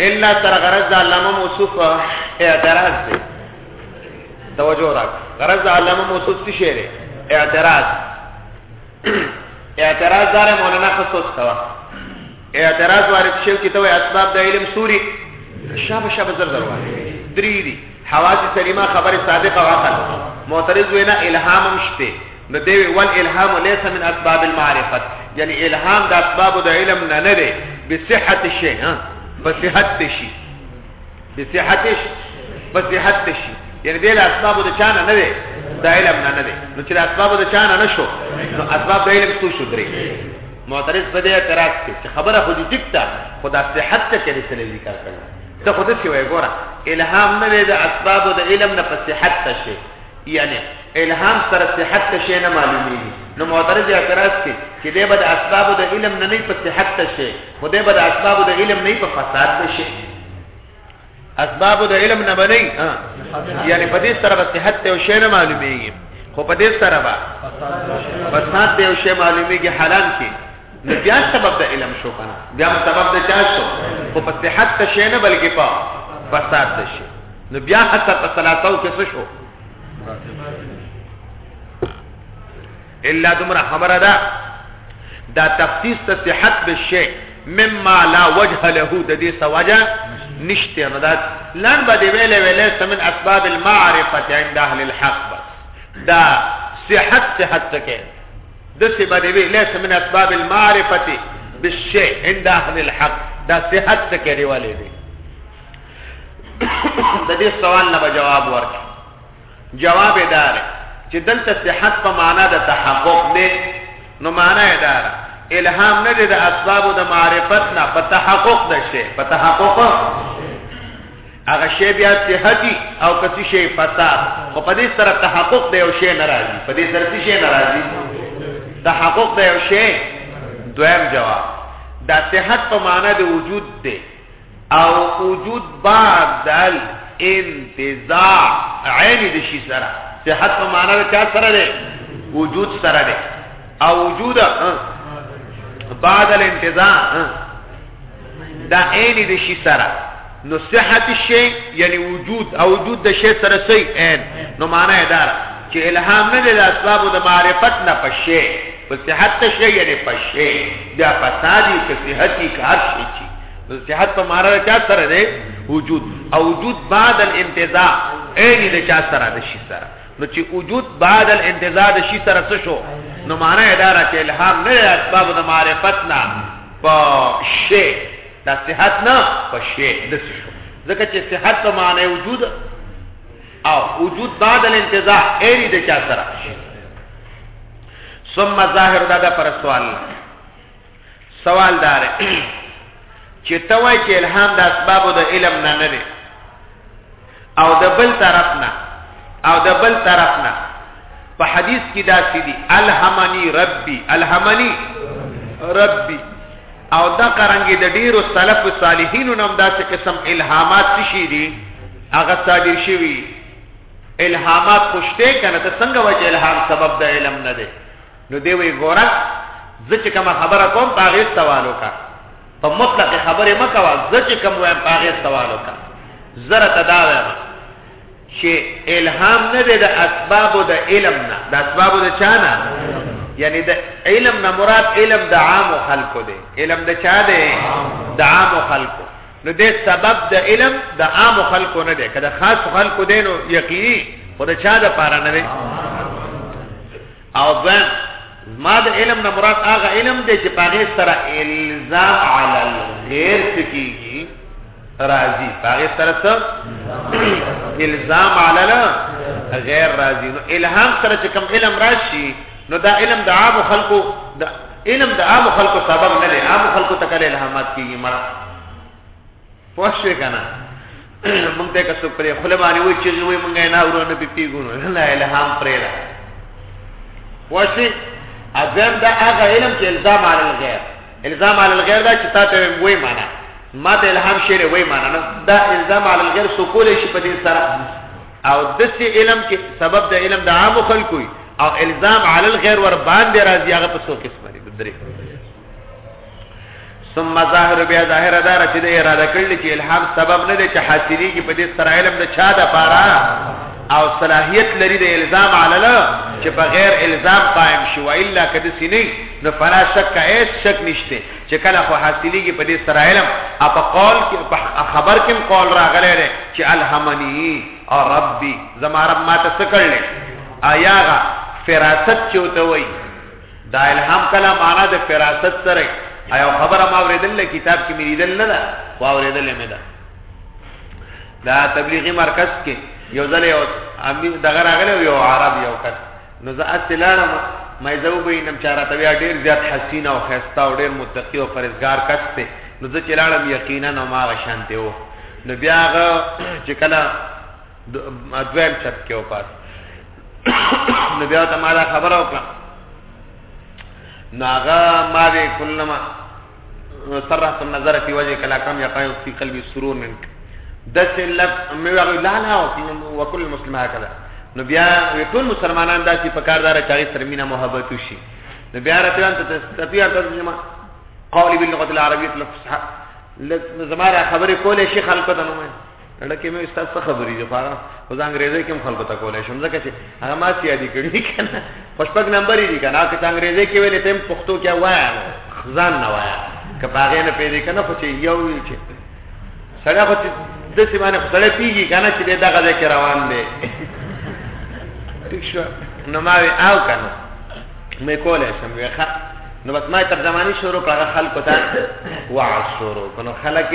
الا تر غرض د علامه موصوف اعتراض دی توجه راک غرض علامه موصوف څه شی دی اعتراض اعتراض دار مولانا خصوص کوا اعتراض وارد شو چې ته اسباب د علم سوري شابه شابه زر زر وایي درې دي حواس سلیمه خبره صادقه او عقل معترض وینا الهام هم شته نو دی ول الهام ليس من اسباب المعرفه یعنی الهام د اسباب د علم نه نه دی بصحت شي ها بصحت شي بصحتش په صحت د شي یعنی دې له اسبابو د چا نه نه دی د علم نه نه دی نو چې د اسبابو د چا نه نه شو نو اسباب د علم څو شو درې معترض په دې اعتراض کوي چې خبره خو دې ټیک ده خو د صحت ته کې څه ذکر کړل ته خو دې څه وایې ګوره الهام نه دی د اسبابو د علم نه په صحت ته شي یعنی الهام سره صحت ته شي نه معلومیږي نو معترض اعتراض کوي چې دې به د اسبابو د علم نه نه په صحت ته شي خو دی به د اسبابو د علم نه په فساد به شي اسبابو د علم نه به نه یعنی په دې سره به صحت ته یو شی نه معلومېږي خو په دې سره به فساد ته یو شی معلومېږي حلال کې نو بیا سبب د علم شو کنه بیا سبب د چا شو خو په صحت ته شی نه بلکې په فساد ته شي نو بیا حتی په صلاتو کې څه شو الا دومره خبره ده دا تخصیص ته صحت به شی مما لا وجه له د دې سوجه نشته نو دا لن به دی ویلې ویلې سمن اسباب المعرفه عند اهل الحق بس دا صحت صحت څخه د څه به دی ویلې سمن اسباب المعرفه بالشيء عند اهل الحق دا صحت څخه دی ولې دی د دې سوال نه جواب ورکړه جواب یې دا دی چې دلته صحت په معنا د تحقق دی نو معنا یې دا ده الهام نه دی د اسبابو د معرفت نه په تحقق د شی په تحقق هغه شی بیا صحتي او کسي شی فساد خو په دې سره تحقق دی او شی ناراضي په دې سره شی ناراضي تحقق دی او شی دویم جواب دا صحت په معنا د وجود دی او وجود بعد دل انتزاع عین د شي سره صحت په معنا د چا سره ده وجود سره ده او وجود بعد الانتزاع دا عین د شي سره نو صحت الشی یعنی وجود او وجود د شی سره سی عین نو معنا یې دار چې الهام نه د اسباب د معرفت نه پشه په صحت شی یعنی پشه دا فسادی په صحت کې کار شي صحت په معنا چا سره دی وجود او وجود بعد الانتزاع عین د چا سره د شي سره نو چې وجود بعد الانتزاع د شي سره څه شو نو معنا اداره چې الهام نه اسباب د معرفت نه په شی د صحت نه په شی د شو ځکه چې صحت په معنی وجود او وجود بعد الانتزاع عین د چا سره ثم ظاهر دا پر سوال سوال دار چې ته وای چې الهام د اسبابو د علم نه نه دی او د بل طرف نه او د بل طرف نه په حدیث کې دا سیدی الهمنی ربي الهمنی ربي او دا قرانګي د ډیرو سلف صالحینو نوم دا چې قسم الهامات شي دي هغه صادر شوی الهامات خوشته کنه ته څنګه وجه الهام سبب د علم نه دی نو دی وی ګوره زه چې کومه خبره کوم په هغې سوال وکړه په مطلقې خبرې مه کوه زه چې کوم وایم په هغې سوال وکړه زه راته دا وایم چې الهام نه دی د اسبابو د علم نه د اسبابو د چا نه یعنی د علم نه مراد علم د عامو خلکو دی علم د چا دی د عامو خلکو نو دې سبب د علم د عامو خلکو نه دی که د خاص خلکو دی نو یقیني خو د چا د پاره نه دی او دویم زما د علم نه مراد هغه علم دی چې پاغه سره الزام علی الغیر کیږي راضی پاغه سره څه الزام علی غیر راضی نو الهام سره چې کوم علم راشي نو دا علم د عام خلکو د علم د عام خلکو سبب نه دی عام خلکو ته کله الهامات کیږي مړه پوه شوې که نه مونږ ته که څوک پرې خوله باندې وایي چغې وایي مونږ یې نه اورو نه پې پېږو نو لا الهام پرېږده پوه شوې دویم دا هغه علم چې الزام علی الغیر الزام علی الغیر دا چې تا ته وایم وایي معنا ما ته الهام شعر وایي معنا نه دا الزام علی الغیر څوک کولی شي په دې سره او داسې علم چې سبب د علم د عامو خلکو او الزام علی الغیر ور باندې راځي هغه په څو قسمه دي درې ثم ظاهر بیا ظاهر دار چې د اراده کړل چې الهام سبب نه دی چې حاصلې کې په دې سره علم د چا د پاره او صلاحیت لري د الزام علاله چې بغیر الزام قائم شي والا کده سینې نو فلا شک ایس شک نشته چې کله خو حاصلې کې په دې سره علم اپ قول کې خبر کې قول راغلی دی چې الهمنی او ربي زما رب ما ته څه کړل آیاغه فراست چوته وای دا الهام کله معنا د فراست سره ایو خبره ما اوریدل کتاب کې مې لیدل نه ده خو اوریدل مې ده دا تبلیغي مرکز کې یو ځل یو امیر دغه راغلی یو عرب یو کس نو زه اصلانم مې زه وبینم چې راته بیا ډیر زیات حسین او خسته او ډیر متقی او فرزګار کس ته نو زه چې لاړم یقینا نو ما غشانته و نو بیا هغه چې کله دویم چت کې وپاس نو بیا ته ما دا خبره وکړه نو هغه ما به کلمه سرحت النظر فی وجه کلا کم یقای فی قلبی سرور منک دس لب مې وغوی لا لا وکل مسلم هکذا نو بیا ټول مسلمانان دا چې په کار دار چاري سره مینا محبت وشي نو بیا راتلان ته تفسیر ترجمه قولی باللغه العربیه الفصحى زماره خبرې کولې شي خلکو ته نو اړه کې مې استاد څه خبرې دي خارا خو ځان انګريزي کې خلکو ته کولای شم ځکه چې هغه ما سي دي کړی کنه خوشپک نمبر دي کنه که څنګه انګريزي کې ویلې تم پښتو کې وایا خزان نه وایا که باغې نه پیدا کنه خو چې یو چې سره خو چې د څه باندې سره پیږي کنه چې دغه ځای کې روان دی ٹھیک شو نو ما وی او کنه مې کولای شم وی ښه نو بس ما ترجمانی شروع کړه خلکو ته وعظ شروع کنه خلک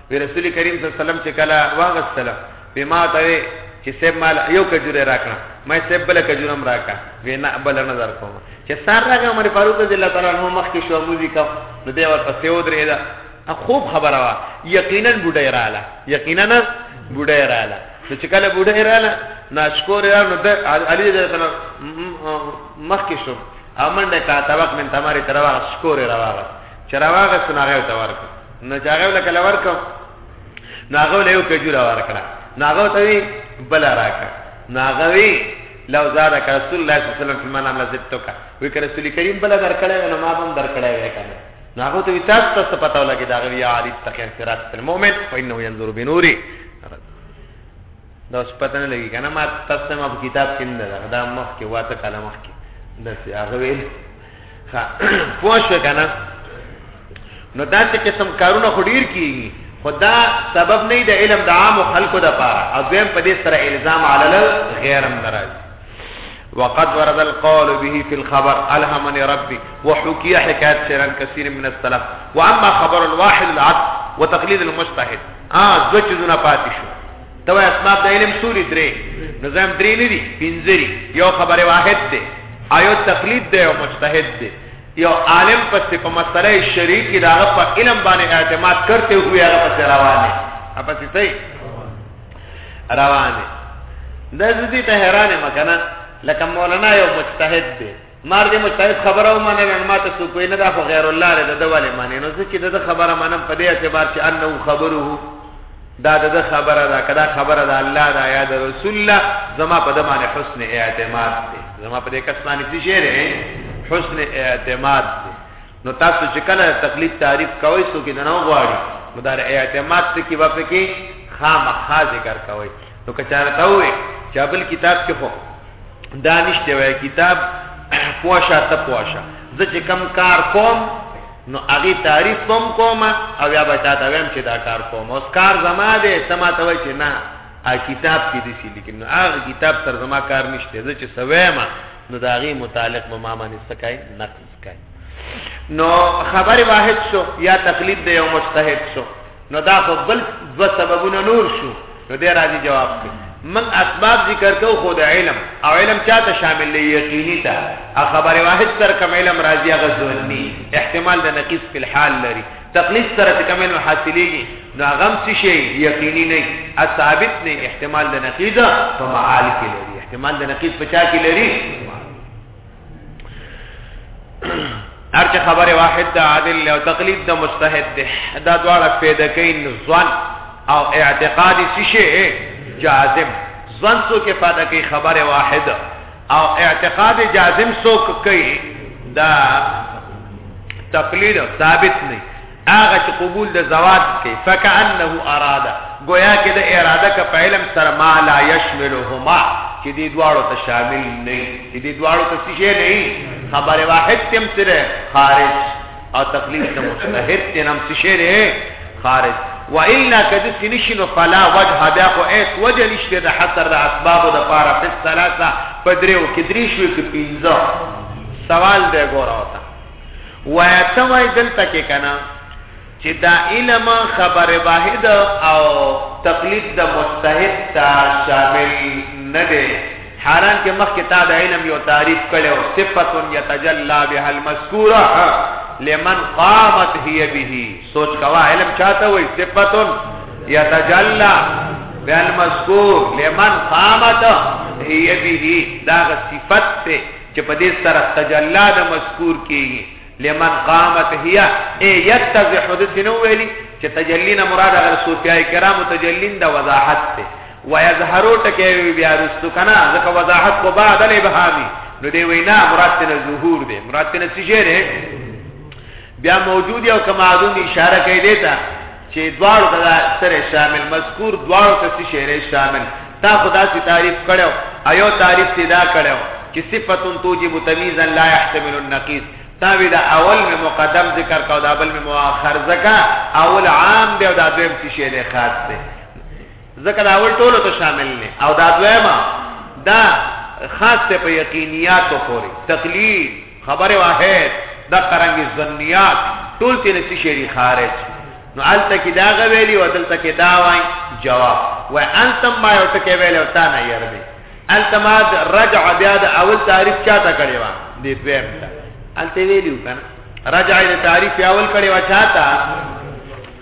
وی رسول کریم صلی الله علیه وسلم چې کله واغستل وی ما ته وی چې سب مال یو کجوره راکړه مې سب بل کجورم راکا وی نه بل نظر کوم چې سار راغه عمر فاروق رضی الله تعالی عنہ مخ کې شو موزیک نو دی ورته سیو درې دا خوب خبره وا یقینا بډای رااله یقینا بډای رااله نو چې کله بډای رااله ناشکور یا نو د علی رضی الله مخ کې شو امنډه کا توق من تمہاری تروا شکور راواغه چې راواغستو نو هغه ورته ورکړ نو چې هغه له کله ورکړ نو هغه له یو کجوره ورکړه نو هغه ته وی بل راکړه نو هغه وی لو زادک رسول الله صلی الله علیه وسلم فی من عمل زدتک وی که رسول کریم بل درکړی نو ما هم درکړی وای کنه نو هغه ته تاسو تاسو پته ولګی دا غوی علی تخیر صراط المؤمن فانه ينظر بنوری دا اوس پته نه لګي کنه ما تاسو ما په کتاب کې نه ده دا مخ کې واته کاله مخ کې د هغه ویل ها پوه شو کنه نو دا چې قسم کارونه خډیر کیږي خدا سبب نه دی علم د عام خلکو د پاره او دویم په دې سره الزام علی غیر ناراض وقد ورد القول به في الخبر الهمني ربي وحكي حكايات سيران كثير من السلف واما خبر الواحد العدل وتقليد المجتهد اه دوچ دنا پاتې شو ته وای اسباب د علم سوري درې نظام درې نه دي پنځه دي یو خبره واحد ده آیو تقلید ده او مجتهد ده یو عالم پس په مسله شریعت کې داغه په علم باندې اعتماد کرتے ہوئے هغه پس روانه اپس صحیح روانه د دې ته حیرانه مکنه لکه مولانا یو مجتهد ده مار دې مجتهد خبره ومنل نو ماته څوک وی نه دا خو غیر الله لري د ډول معنی نو چې د خبره منم په دې اعتبار چې انه خبره دا د خبره دا کدا خبره دا الله دا یا د رسول الله زما په دمه حسن اعتماد دی زما په دې کسانې چې شعر حسن اعتماد دی نو تاسو چې کله تقلید تعریف کوئ څوک یې نه غواړي نو دا اعتماد څه کې واپې کې خامخا ذکر کوئ نو که چاره ته وې چې بل کتاب کې خو دا نشته وای کتاب پوښه ته پوښه زه چې کم کار کوم نو هغه تعریف کوم کوم او یا به تاسو ویم چې دا کار کوم اوس کار زما دی سما ته وای چې نه ا کتاب کې دي چې لیکن نو هغه کتاب تر زما کار نشته زه چې سویما نو دا غي متعلق به ما باندې سکای نقل نو خبر واحد شو یا تقلید دی یو مجتهد شو نو دا خو بل دو سببونه نور شو نو دی راځي جواب کوي من اسباب ذکر کو خود علم او علم چاته شامل دی یقینی تا خبر واحد تر کم علم راځي هغه ځونی احتمال د نقیص په حال لري تقلید سره کم علم حاصلېږي نو هغه څه شي یقینی نه ثابت نه احتمال د نقیص په معال کې لري احتمال د نقیص په چا کې لري هر چې خبره واحد د عادل او تقلید د مستحد ده دا دواړه پیدا کین ځوان او اعتقادي شي جازم ځوان څو کې فائدہ کوي خبره واحد او اعتقاد جازم څو کوي دا تقلید ثابت نه هغه چې قبول د زوات کې فکانه اراده گویا کې د اراده کا په علم سره ما لا یشملهما چې دې دواړو ته شامل نه چې دې دواړو ته څه شي نه خبره واحد تم سره خارج او تقلید ته مستحد تنم څه شي نه خارج و الا کده سنشنو فلا وجه بیا خو ایس وجه نشته د حصر د اسباب د پاره په ثلاثه پدریو کې دریشو کې پینځه سوال دی ګوره وتا وایا ته وای دلته کې کنه چې دا علم خبر واحد او تقلید د مجتهد ته شامل نه دی حالان کې مخکې تا د علم یو تعریف کړو صفت یتجلا بها المذکوره لمن قامت هي به سوچ کوا علم چاته وای صفت یتجلا بها المذکور لمن قامت هي به دا صفت ته چې په دې سره تجلا د مذکور کیږي لمن قامت هي اي يتضح حدث نو ویلي چې تجلین مراد غیر صوفیای کرام تجلین د وضاحت ته ويظهرو ټکه بیا رستو کنا ځکه وضاحت کو بعد الابهامي نو دی وینا مراد ته ظهور دی مراد ته څه شی دی بیا موجود او که معدوم اشاره کوي دې ته چې دواړو ته سره شامل مذکور دواړو ته څه شی شامل تا خدا سي تعریف کړو ایو تعریف سي دا کړو چې صفه توجب تمیزا لا يحتمل النقيض تا وی دا اول می مقدم ذکر کا دا بل می مؤخر ذکر اول عام دی او دا دویم څه شی دی خاص دی ځکه دا اول ټولو ته شامل نه او دا دویمه دا خاص ته په یقینیات پورې تقلید خبره واحد دا قرانګي ظنیات ټول تیر څه شری خارج نو الته کې دا غویلی او دلته کې دا وای جواب و انتم ما یو ټکی ویل او تا نه یرمه الته ما رجع بیا د اول تعریف چاته کړی و دې دویم ته الته ویلو کنه رجع د تعریف اول کړی و چاته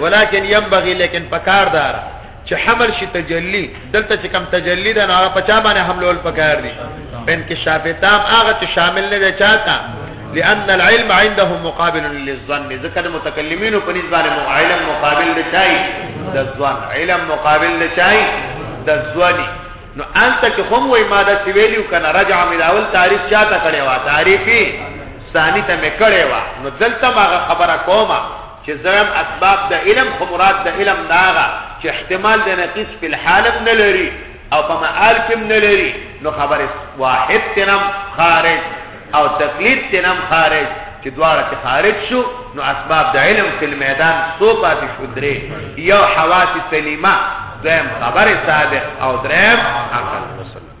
ولكن ينبغي لیکن پکار دار چې حمل شي تجلی دلته چې کم تجلی ده نو هغه پچا باندې حملول پکار دي په انکشاف تام هغه چې شامل نه دی چاته لأن العلم عنده مقابل للظن ذکر متکلمین په نسبت علم مقابل دی چای د ځوان علم مقابل دی چای د ځواني نو انت کې هم وای ما دا چې ویلو کنه رجع من اول تعریف چاته کړي وا تعریفي ثانی ته مې کړي وا نو دلته ما خبره کومه چې ځایم اسباب د علم خو مراد د علم نه هغه چې احتمال د نقیص په الحال هم نه لري او په معال کې هم نه لري نو خبره واحد تنم خارج او تقلید تنم خارج چې دواړه ته خارج شو نو اسباب د علم په میدان سو پاتې شو درې یو حواس سلیمه دویم خبره صادق او دریم عقل وصل